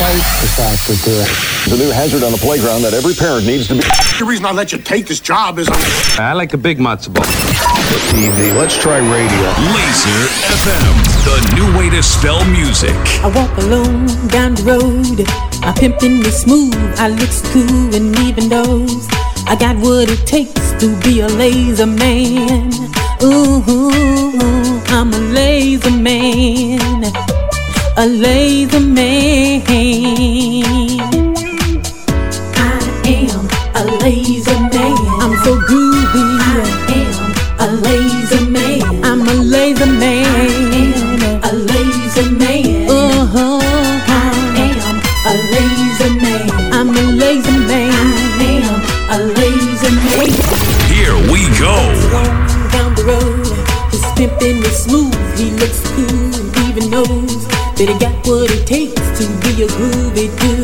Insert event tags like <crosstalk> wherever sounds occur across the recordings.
quite the factor to it. The new hazard on the playground that every parent needs to be. The reason I let you take this job is I like a big matzo ball. evening. Let's try radio. Laser FM, the new way to spell music. I walk alone down the road. I'm pimping me smooth. I look cool and even knows I got what it takes to be a laser man. Ooh, I'm a laser man. A laser man. I am a laser man. I'm so groovy. I am a laser man. I'm a laser man. I am A laser man. Uh-huh. I am a laser man. I'm a laser man. I am a laser man. Here we go. Going down the road, he's pimping is smooth. He looks cool and even that he got what it takes to be a groovy dude.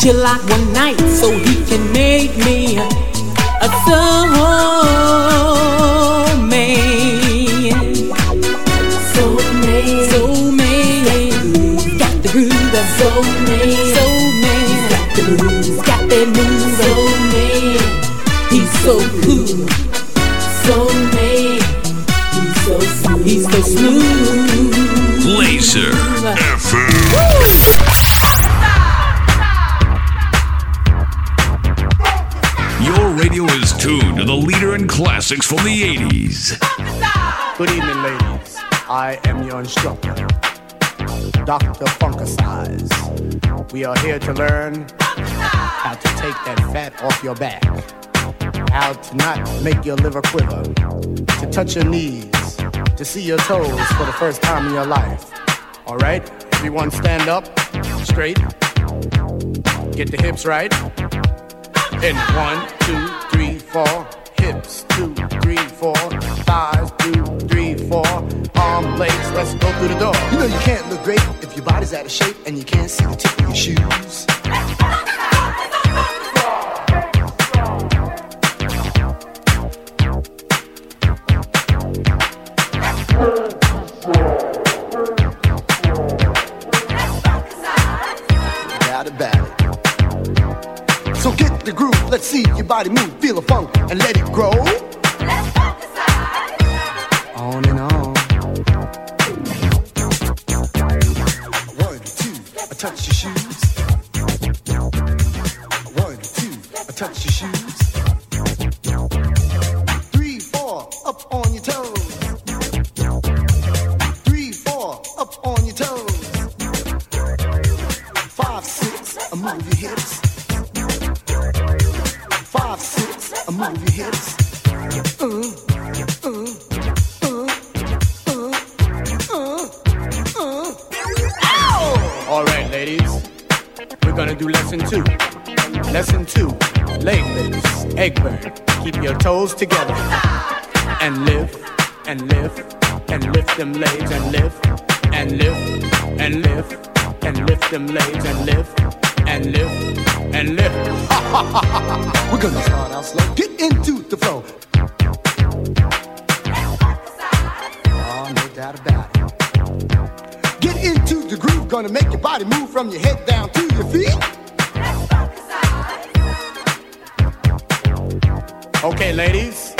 Chill out one night so he can make me a soul man. Soul man. Soul man. Got the groove. Soul man. Soul man. Got the groove. Got that move. Soul man. He's so cool. Classics from the 80s. Good evening, ladies. I am your instructor, Dr. Funkicize. We are here to learn how to take that fat off your back, how to not make your liver quiver, to touch your knees, to see your toes for the first time in your life. All right? Everyone stand up, straight. Get the hips right. In one, two, three, four. Hips, two, three, four. Thighs, two, three, four. Arm, legs, let's go through the door. You know you can't look great if your body's out of shape and you can't see the tip of your shoes. The groove, let's see your body move, feel the funk, and let it grow. On and on. One, two, I touch your shoes. One, two, I touch your shoes. Three, four, up on your toes. Three, four, up on your toes. Five, six, I move your hips. All right, ladies. We're gonna do lesson two. Lesson two. Leg lifts. Eggburn. Keep your toes together. And lift, and lift, and lift them legs, and lift, and lift, and lift, and lift them legs, and lift, and lift, and lift. <laughs> We're gonna start out slow. Get into the flow. Oh, no doubt about it. Get into the groove. Gonna make your body move from your head down to your feet. Okay, ladies.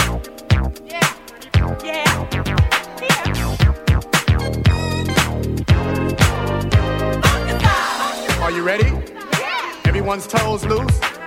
Are you ready? Everyone's toes loose.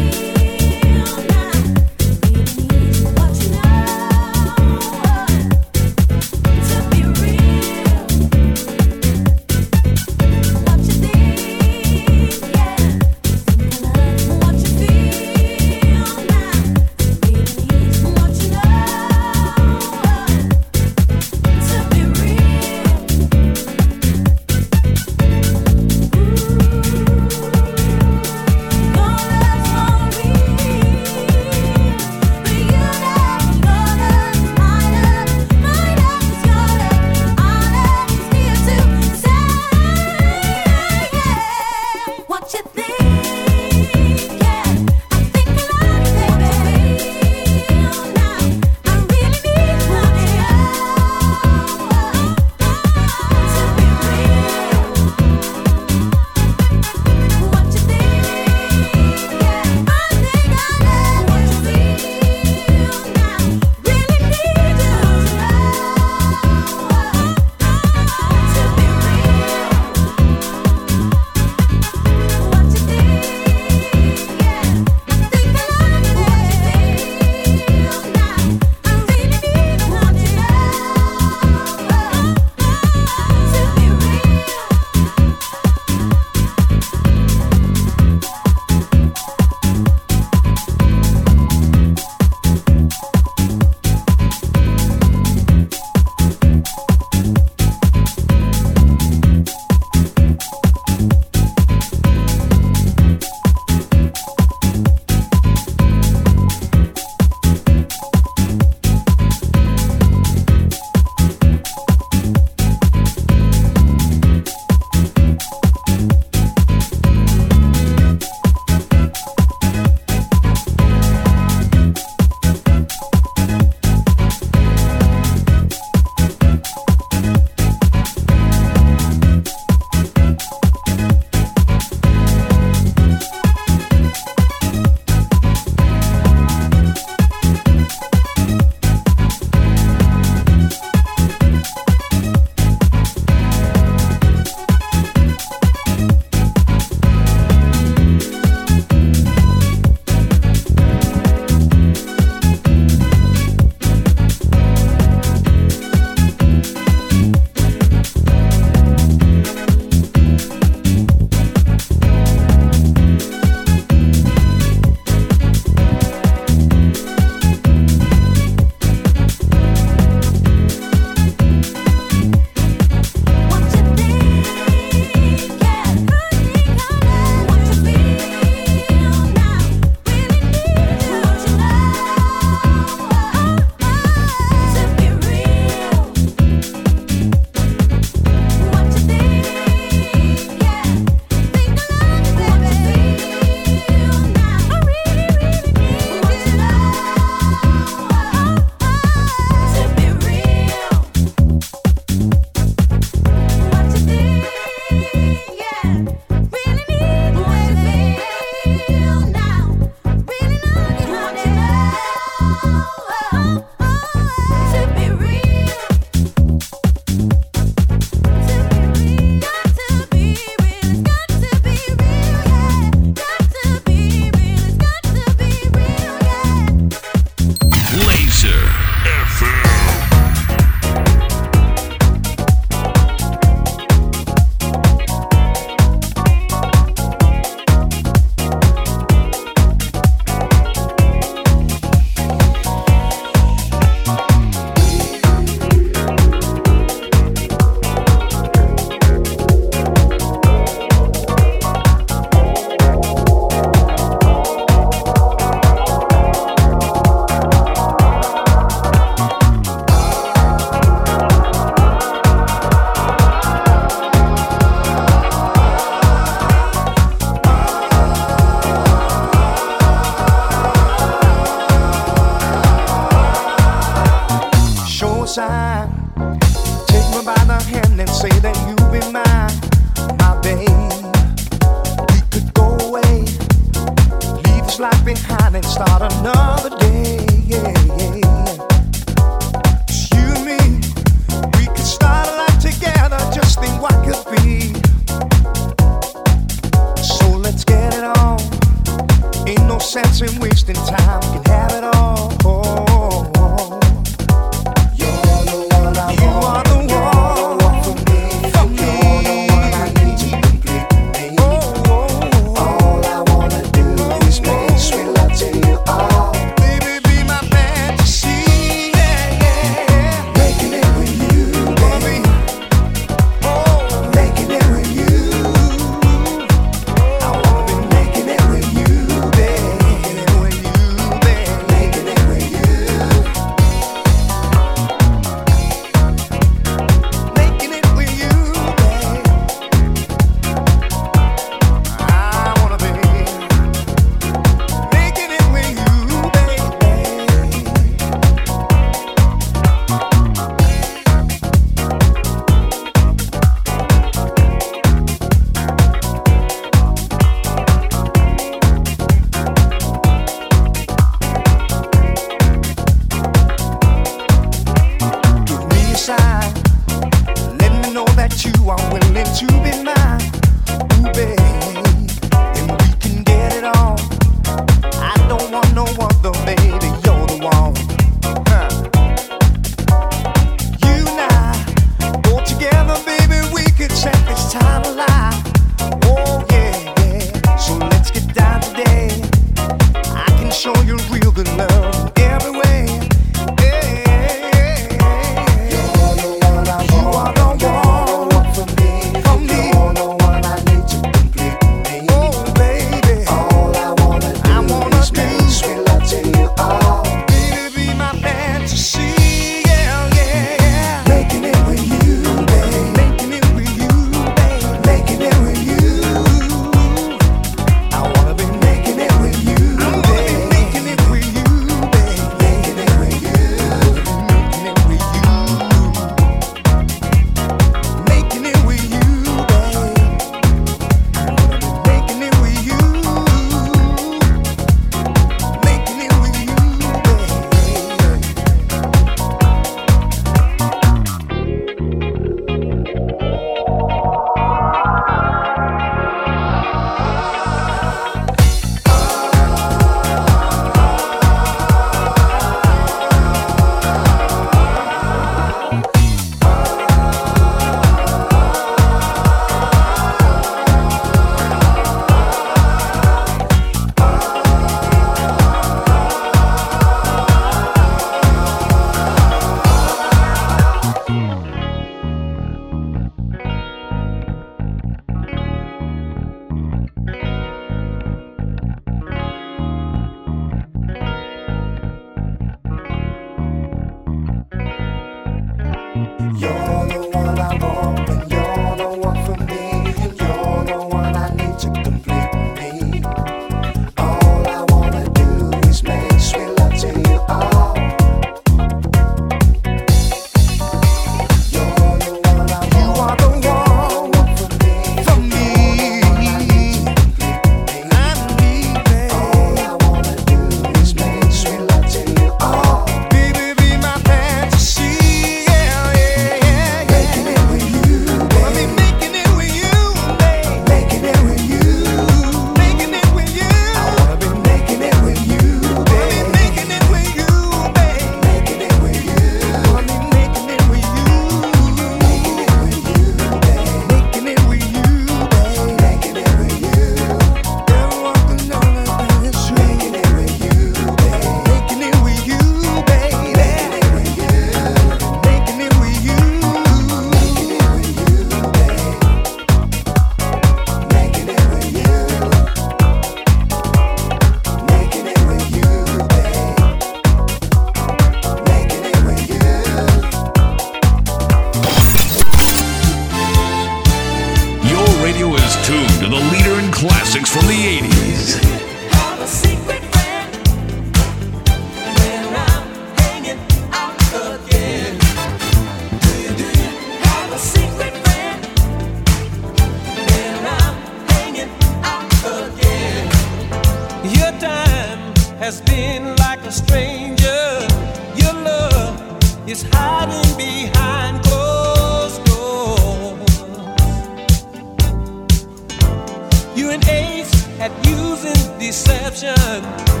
Bye.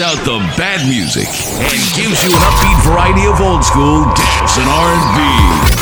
Out the bad music and gives you an upbeat variety of old school dance and R&B.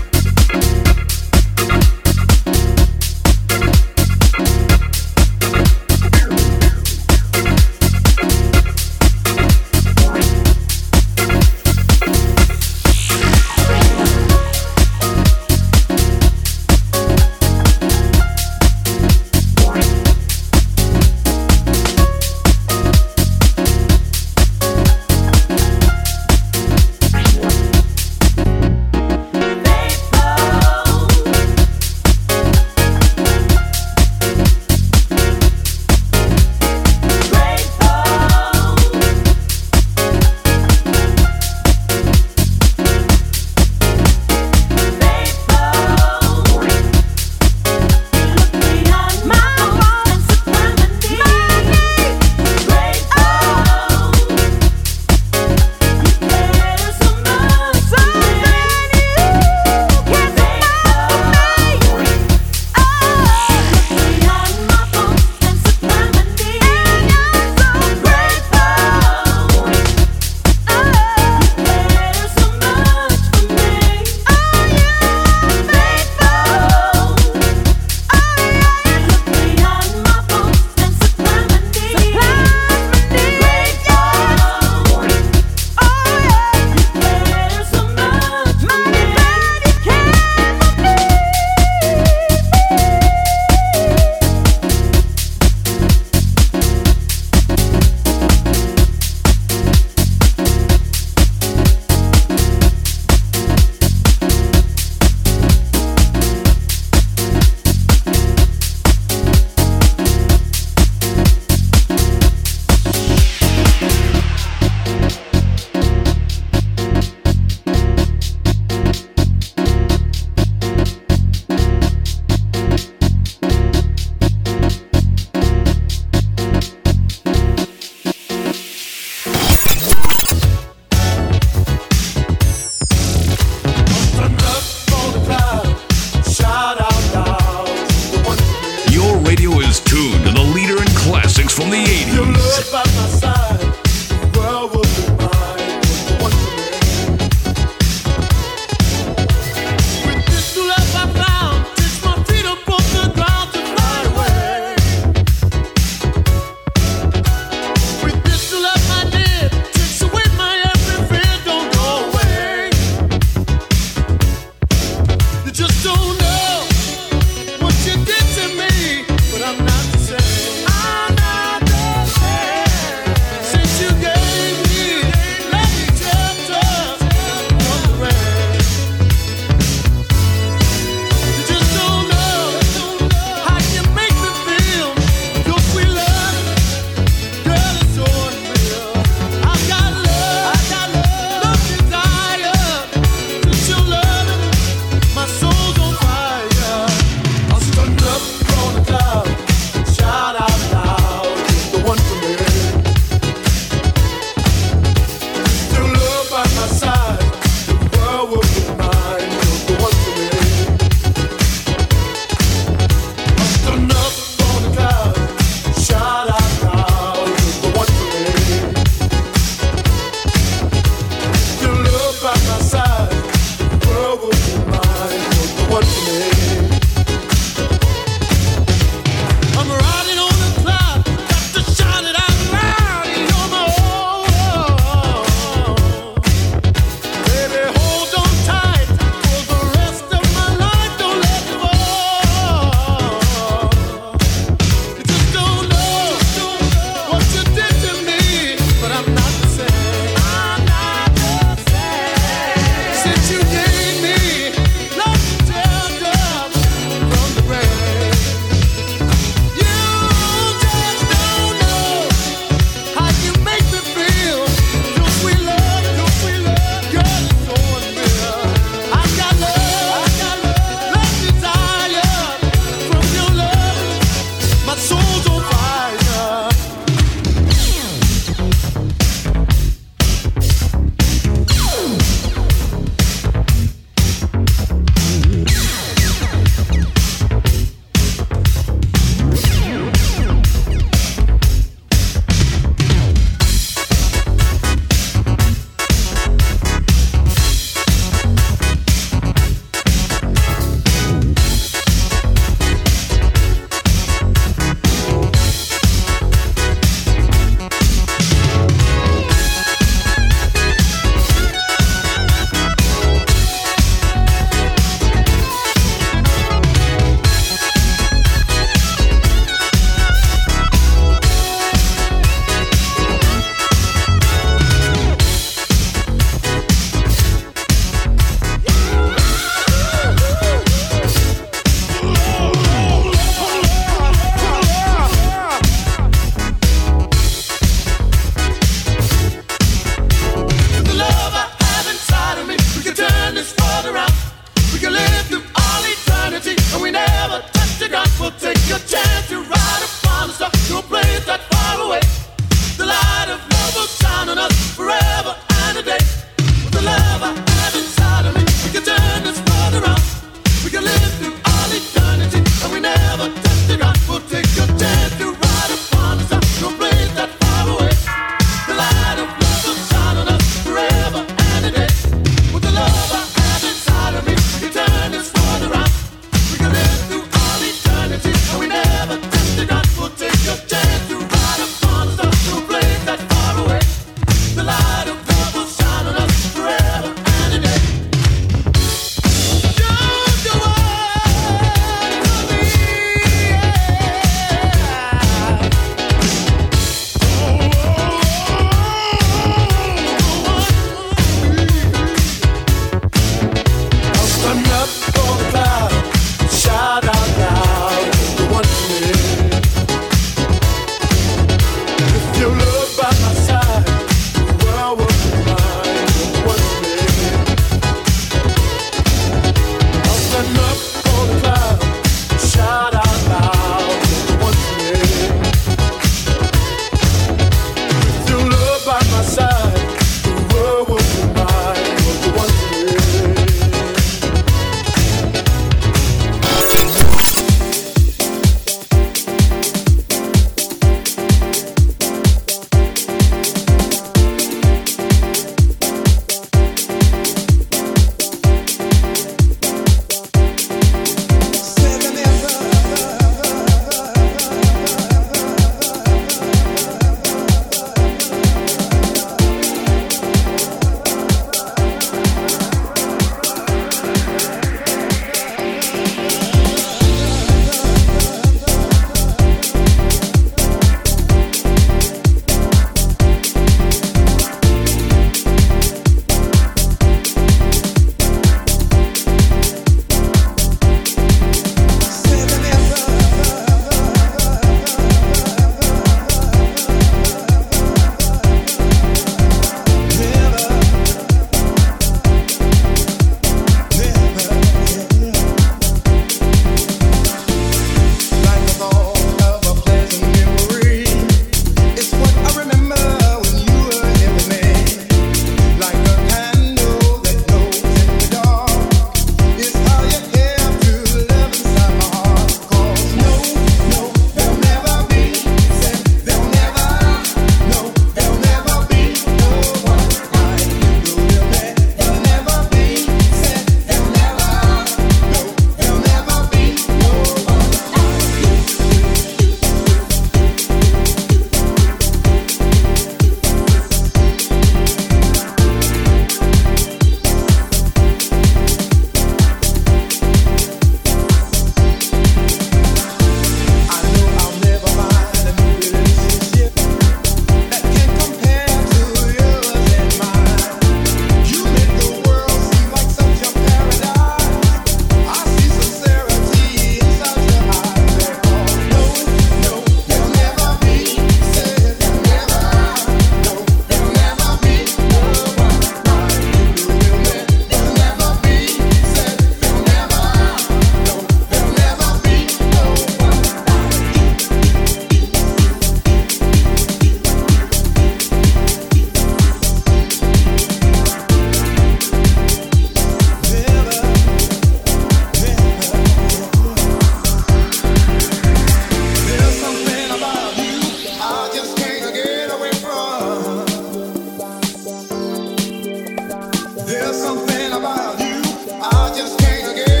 again.